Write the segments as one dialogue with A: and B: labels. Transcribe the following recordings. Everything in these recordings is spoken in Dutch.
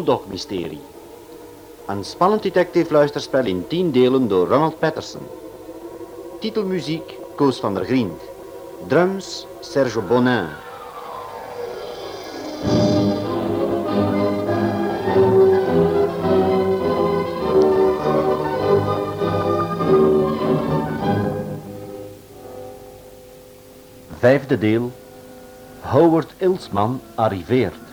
A: Bulldog-mysterie. Een spannend detective luisterspel in tien delen door Ronald Patterson. Titelmuziek Koos van der Griend. Drums Serge Bonin. Vijfde deel. Howard Ilsman arriveert.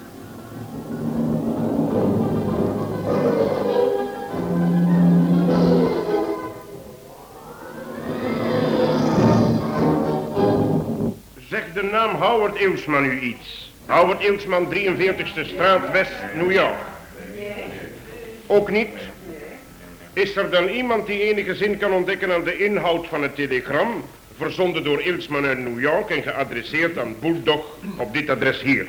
B: Howard Ilsman u iets? Howard Ilsman, 43ste straat West, New York. Ook niet? Is er dan iemand die enige zin kan ontdekken aan de inhoud van het telegram, verzonden door Ilsman uit New York en geadresseerd aan Bulldog op dit adres hier?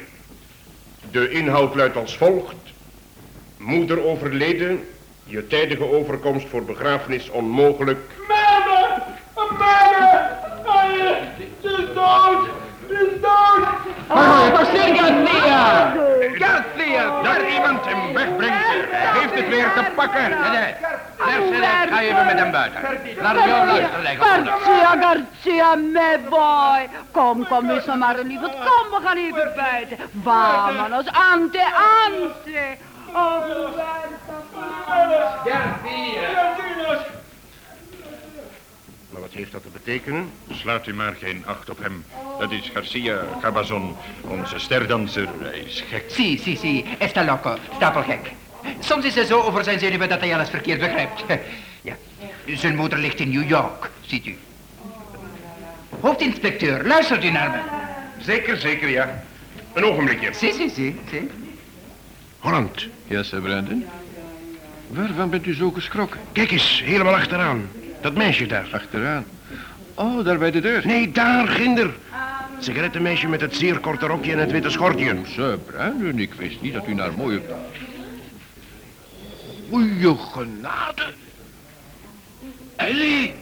B: De inhoud luidt als volgt. Moeder overleden, je tijdige overkomst voor begrafenis onmogelijk.
C: Mama! Dood!
D: Forceer Garcia! Garcia!
B: Daar iemand hem wegbrengt, heeft het weer te pakken.
D: Mercedes, ga even met hem buiten. Laat jou luisteren.
E: Garcia, Garcia, me boy. Kom, kom, nou maar lief. Kom, we gaan even buiten. Vámonos, ante, ante. Oh,
B: Maar wat heeft dat te betekenen?
F: Slaat u maar geen acht op hem. Dat is Garcia Cabazon, onze sterdanser. Hij is gek.
D: Si, si, si. Está loco. Stapelgek. Soms is hij zo over zijn zenuwen dat hij alles verkeerd begrijpt. Ja. Zijn moeder ligt in New York, ziet u. Hoofdinspecteur, luistert u naar me?
B: Zeker, zeker, ja. Een ogenblikje.
D: Si, si, si, si.
B: Holland,
F: Ja, Sir Brandon? Waarvan bent u zo geschrokken?
B: kijk eens, helemaal achteraan. Dat meisje daar.
F: Achteraan. Oh, daar bij de deur.
B: Nee, daar, ginder. Sigarettenmeisje met het zeer korte rokje en het witte schortje.
F: Sir Brandon, ik wist niet dat u naar mooie... Goeie genade. Ellie!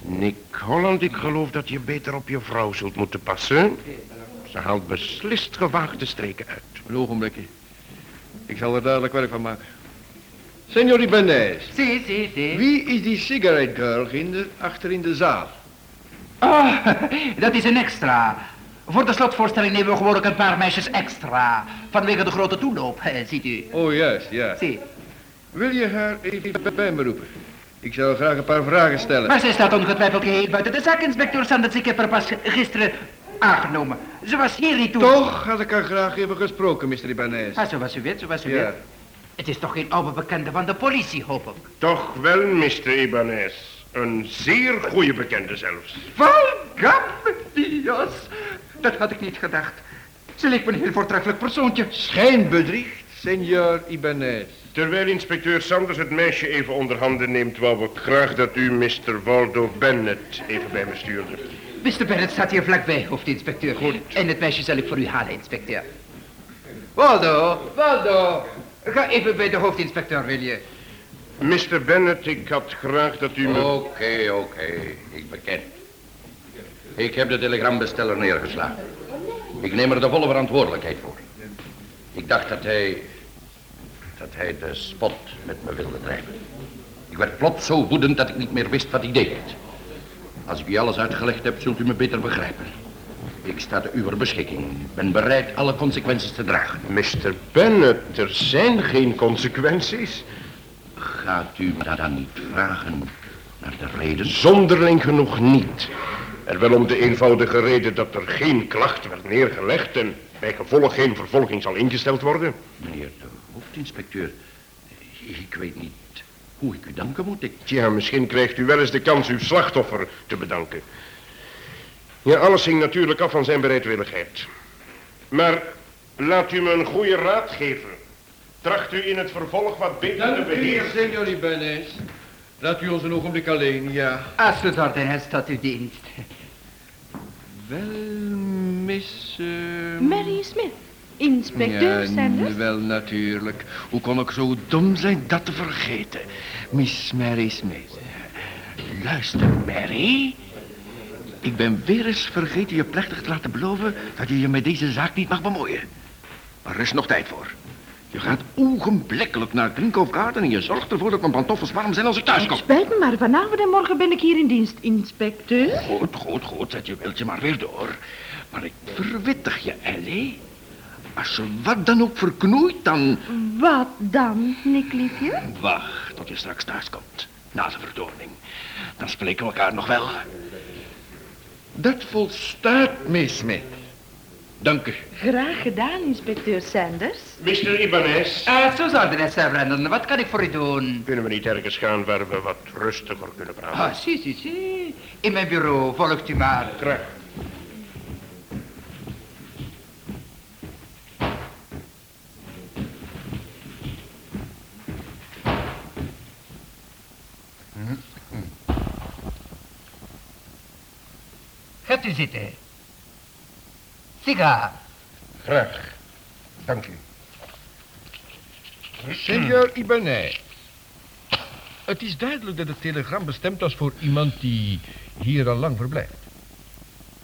B: Nick Holland, ik geloof dat je beter op je vrouw zult moeten passen. Ze haalt beslist gewaagde streken uit.
F: Een ogenblikje. Ik zal er duidelijk werk van maken. Senor Ibanez,
D: Si, si, si.
F: wie is die cigarette girl ginder achter in de zaal?
D: Oh, dat is een extra. Voor de slotvoorstelling nemen we gewoonlijk een paar meisjes extra. Vanwege de grote toeloop, ziet u.
F: Oh, juist, ja.
D: Si.
F: Wil je haar even bij me roepen? Ik zou graag een paar vragen stellen.
D: Maar zij staat ongetwijfeld geheel buiten de zaak, inspecteur Sanders. Ik heb haar pas gisteren aangenomen. Ze was hier niet toe.
F: Toch had ik haar graag even gesproken, Mr. Ibanez.
D: Ah, zoals u weet, zoals u
F: Ja.
D: weet. Het is toch geen oude bekende van de politie, hoop ik.
B: Toch wel, Mr. Ibanez. Een zeer goede bekende zelfs.
D: Valgame Dios. Dat had ik niet gedacht. Ze leek me een heel voortreffelijk persoontje.
F: Schijnbedriegt, senor Ibanez.
B: Terwijl inspecteur Sanders het meisje even onder handen neemt, wou ik graag dat u Mr. Waldo Bennett even bij me stuurde.
D: Mr. Bennett staat hier vlakbij, hoofdinspecteur.
B: Goed.
D: En het meisje zal ik voor u halen, inspecteur. Waldo, Waldo. Ga even bij de hoofdinspecteur, wil je?
B: Mr. Bennett, ik had graag dat u me...
G: Oké, oké, ik beken. Ik heb de telegrambesteller neergeslagen. Ik neem er de volle verantwoordelijkheid voor. Ik dacht dat hij... dat hij de spot met me wilde drijven. Ik werd plots zo woedend dat ik niet meer wist wat hij deed. Als ik u alles uitgelegd heb, zult u me beter begrijpen. Ik sta te uw beschikking. Ik ben bereid alle consequenties te dragen.
B: Mr. Bennett, er zijn geen consequenties.
G: Gaat u me dan niet vragen naar de reden?
B: Zonderling genoeg niet. Er wel om de eenvoudige reden dat er geen klacht werd neergelegd en bij gevolg geen vervolging zal ingesteld worden.
G: Meneer de hoofdinspecteur, ik weet niet hoe ik u danken moet. Ik...
B: Tja, misschien krijgt u wel eens de kans uw slachtoffer te bedanken. Ja, alles hing natuurlijk af van zijn bereidwilligheid. Maar laat u me een goede raad geven. Tracht u in het vervolg wat beter te beheersen.
F: senor Ibanez. Laat u ons een ogenblik alleen, ja.
D: Als het ordenen staat uw dienst.
F: Wel, miss... eh,
E: Mary Smith, inspecteur
F: ja,
E: Sanders.
F: wel natuurlijk. Hoe kon ik zo dom zijn dat te vergeten? Miss Mary Smith. Luister, Mary. Ik ben weer eens vergeten je plechtig te laten beloven... dat je je met deze zaak niet mag bemoeien. Maar er is nog tijd voor. Je gaat ogenblikkelijk naar Grinkhoff Garden en je zorgt ervoor dat mijn pantoffels warm zijn als ik thuis kom.
E: Spijt me, maar vanavond en morgen ben ik hier in dienst, inspecteur.
F: Goed, goed, goed. Zet je wiltje maar weer door. Maar ik verwittig je, Ellie. Als je wat dan ook verknoeit, dan...
E: Wat dan, Nickliefje?
F: Wacht tot je straks thuis komt. Na de verdoning. Dan spreken we elkaar nog wel. Dat volstaat, Miss Smith. Dank u.
E: Graag gedaan, inspecteur Sanders.
B: Mr. Ibanez,
D: Uh, het, Sir Brandon. Wat kan ik voor u doen?
B: kunnen we niet ergens gaan waar we wat rustiger kunnen praten?
D: Ah, zie, zie, zie. In mijn bureau, volgt u maar.
B: Graag.
D: U zitten. Sigaar.
B: Graag. Dank u.
H: Senor Ibanez. Het is duidelijk dat het telegram bestemd was voor iemand die hier al lang verblijft.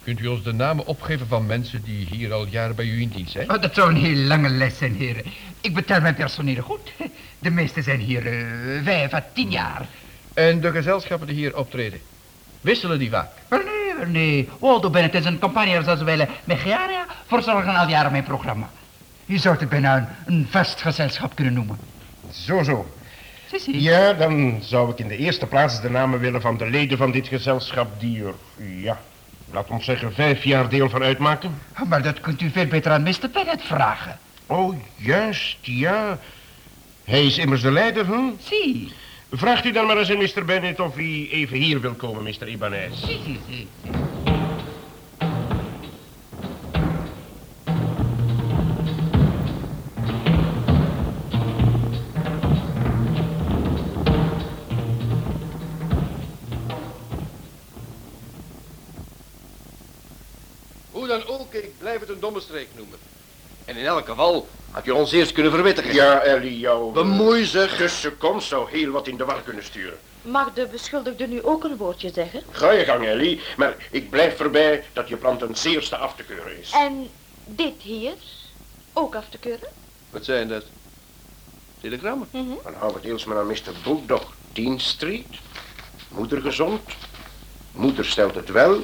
H: Kunt u ons de namen opgeven van mensen die hier al jaren bij u in dienst zijn?
D: Oh, dat zou een heel lange les zijn, heren. Ik betaal mijn personeel goed. De meesten zijn hier eh, vijf à tien jaar.
H: En de gezelschappen die hier optreden, wisselen die vaak?
D: Maar nee. Waldo Bennett is een campagne zoals wij Mechiania verzorgen al jaren mijn programma. Je zou het bijna een, een vast gezelschap kunnen noemen.
B: Zo, zo. Ja, dan zou ik in de eerste plaats de namen willen van de leden van dit gezelschap die er, ja, laat ons zeggen, vijf jaar deel van uitmaken.
D: Oh, Maar dat kunt u veel beter aan Mr. Bennett vragen.
B: Oh, juist, ja. Hij is immers de leider, hm?
D: Zie,
B: Vraagt u dan maar eens aan Mr. Bennett of hij even hier wil komen, Mr. Ibanez.
F: Hoe dan ook, ik blijf het een domme streek noemen. En in elk geval had je ons eerst kunnen verwittigen.
B: Ja, Ellie, jouw
F: Bemoeizig.
B: tussenkomst zou heel wat in de war kunnen sturen.
I: Mag de beschuldigde nu ook een woordje zeggen?
B: Ga je gang, Ellie, maar ik blijf erbij dat je plan ten zeerste af te keuren is.
I: En dit hier ook af te keuren?
F: Wat zijn dat? Telegrammen?
B: Van Howard Eelsman aan Mr. Bulldog, 10 Street. Moeder gezond. Moeder stelt het wel.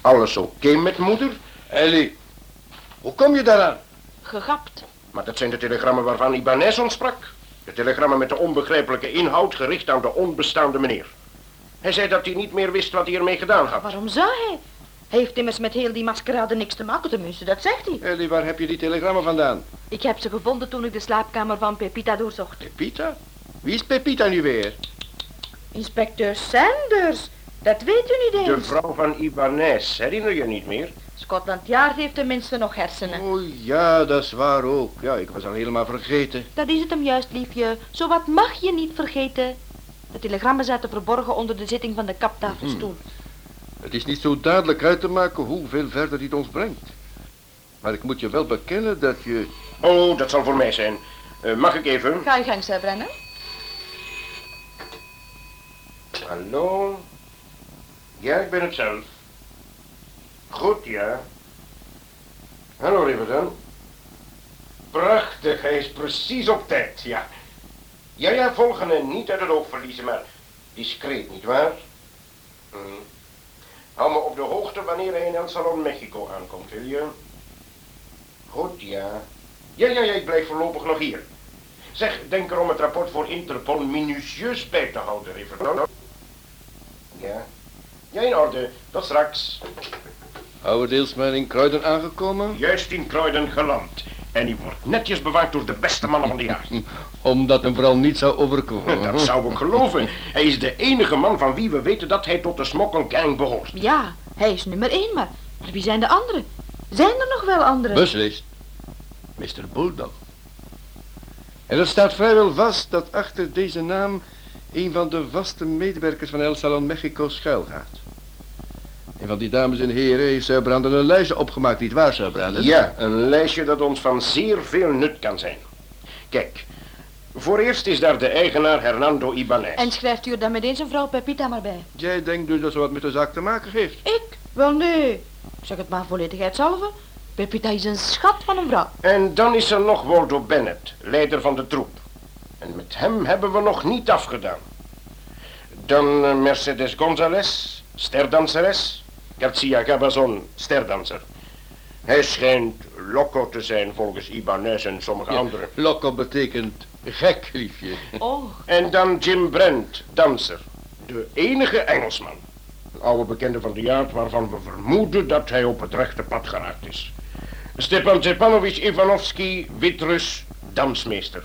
B: Alles oké met moeder.
F: Ellie, hoe kom je daaraan?
I: Gegapt.
B: Maar dat zijn de telegrammen waarvan Ibanez ons sprak. De telegrammen met de onbegrijpelijke inhoud gericht aan de onbestaande meneer. Hij zei dat hij niet meer wist wat hij ermee gedaan had.
I: Waarom zou hij? Hij heeft immers met heel die maskerade niks te maken, tenminste, dat zegt hij.
F: Ellie, waar heb je die telegrammen vandaan?
I: Ik heb ze gevonden toen ik de slaapkamer van Pepita doorzocht.
F: Pepita? Wie is Pepita nu weer?
I: Inspecteur Sanders, dat weet u niet
B: De
I: eens.
B: vrouw van Ibanez, herinner je niet meer?
I: Scotland Yard heeft tenminste nog hersenen.
F: Oh ja, dat is waar ook. Ja, ik was al helemaal vergeten.
I: Dat is het hem juist, liefje. Zo wat mag je niet vergeten. De telegrammen zaten verborgen onder de zitting van de kaptafelstoel.
F: Het is niet zo duidelijk uit te maken hoeveel verder dit ons brengt. Maar ik moet je wel bekennen dat je...
B: Oh, dat zal voor mij zijn. Eh, mag ik even?
I: Ga je gang, Sir Brennan.
B: Hallo? Ja, ik ben het zelf. Goed, ja. Hallo, Riverton. Prachtig, hij is precies op tijd, ja. Ja, ja, volgen en niet uit het oog verliezen, maar discreet, nietwaar? Hm. Hou me op de hoogte wanneer hij in El Salon Mexico aankomt, wil je? Goed, ja. Ja, ja, ja, ik blijf voorlopig nog hier. Zeg, denk erom het rapport voor Interpol minutieus bij te houden, Riverton. Ja. Ja, in orde. Tot straks.
F: Howard Eelsman in Kruiden aangekomen?
B: Juist in Kruiden geland. En die wordt netjes bewaakt door de beste mannen van de jaar.
F: Omdat hem vooral niet zou overkomen.
B: Dat zou ik geloven. Hij is de enige man van wie we weten dat hij tot de smokkelgang behoort.
I: Ja, hij is nummer één, maar, maar wie zijn de anderen? Zijn er nog wel anderen?
F: Beslist. Mr. Bulldog. En het staat vrijwel vast dat achter deze naam een van de vaste medewerkers van El Salon Mexico schuilgaat. Een van die dames en heren heeft Sir Brandon een lijstje opgemaakt, niet waar, Sir Brandon?
B: Ja, een lijstje dat ons van zeer veel nut kan zijn. Kijk, voor eerst is daar de eigenaar Hernando Ibanez.
I: En schrijft u er dan meteen zijn vrouw Pepita maar bij?
F: Jij denkt dus dat ze wat met de zaak te maken heeft?
I: Ik? Wel nee. Zeg het maar volledigheidshalve. Pepita is een schat van een vrouw.
B: En dan is er nog Waldo Bennett, leider van de troep. En met hem hebben we nog niet afgedaan. Dan eh, Mercedes Gonzalez, sterdanseres. Garcia Gabazon, sterdanser. Hij schijnt loco te zijn volgens Ibanez en sommige anderen.
F: Loco betekent gek, liefje.
I: Oh,
B: En dan Jim Brent, danser. De enige Engelsman. Een oude bekende van de jaart waarvan we vermoeden dat hij op het rechte pad geraakt is. Stepan Stepanovic Ivanovski, Witrus, dansmeester.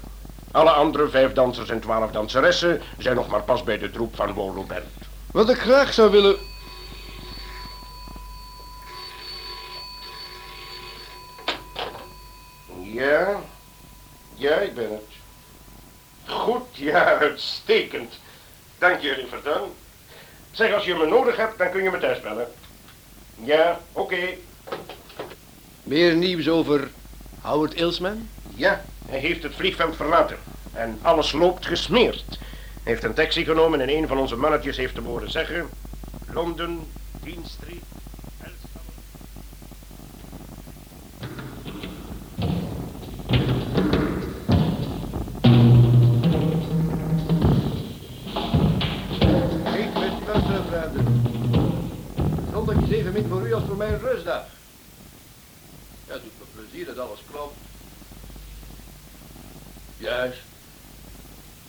B: Alle andere vijf dansers en twaalf danseressen zijn nog maar pas bij de troep van Wolo Bent.
F: Wat ik graag zou willen...
B: Ja, ja, ik ben het. Goed, ja, uitstekend. Dank je, Riverdun. Zeg, als je me nodig hebt, dan kun je me thuis bellen. Ja, oké.
F: Meer nieuws over Howard Ilsman?
B: Ja, hij heeft het vliegveld verlaten. En alles loopt gesmeerd. Hij heeft een taxi genomen en een van onze mannetjes heeft hem horen zeggen... Londen, Dean Street,
F: evenmin voor u als voor mij een rustdag. Ja, het doet me plezier dat alles klopt. Juist.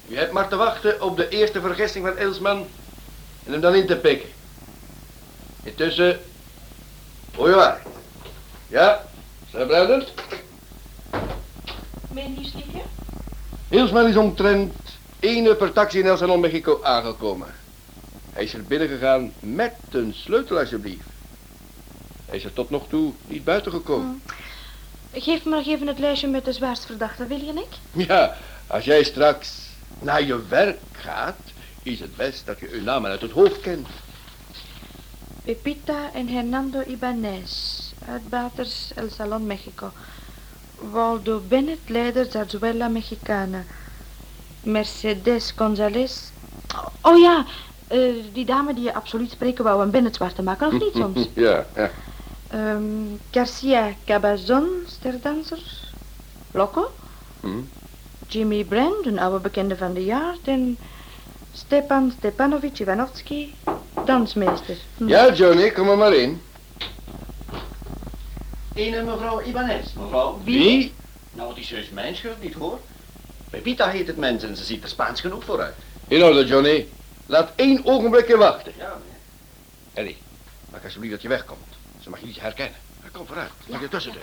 F: U hebt maar te wachten op de eerste vergissing van Elsman en hem dan in te pikken. Intussen, voor je waar. Ja, zijn bruiden?
I: mijn nieuwsliefje?
F: Hilsman is omtrent één uur per taxi in El Salon Mexico aangekomen. Hij is er binnen gegaan met een sleutel alsjeblieft. Hij is er tot nog toe niet buiten gekomen.
I: Geef me nog even het lijstje met de zwaarst verdachte, wil je, Nick?
F: Ja, als jij straks naar je werk gaat, is het best dat je uw namen uit het hoofd kent.
I: Pepita en Hernando Ibanez, uitbaters El Salon Mexico. Waldo Bennett, leider Zarzuela Mexicana. Mercedes Gonzalez. Oh ja, eh, die dame die je absoluut spreken wou en Bennett zwart te maken, of niet soms?
F: Ja, ja.
I: Ehm, Garcia Cabazon, sterdanser. Loco.
F: Hm.
I: Jimmy Brand, een oude bekende van de jaart. En Stepan Stepanovic Ivanovski, dansmeester. Hm.
F: Ja, Johnny, kom er maar in.
A: Ene mevrouw Ibanez, mevrouw.
F: Wie?
A: Nou, die is juist mijn schuld niet, hoor. Pepita heet het mens en ze ziet er Spaans genoeg vooruit.
F: In orde, Johnny. Laat één ogenblikje wachten.
A: Ja, meneer.
F: Ellie, maak alsjeblieft dat je wegkomt. Ze mag je niet herkennen. Kom vooruit, maak je tussendeur.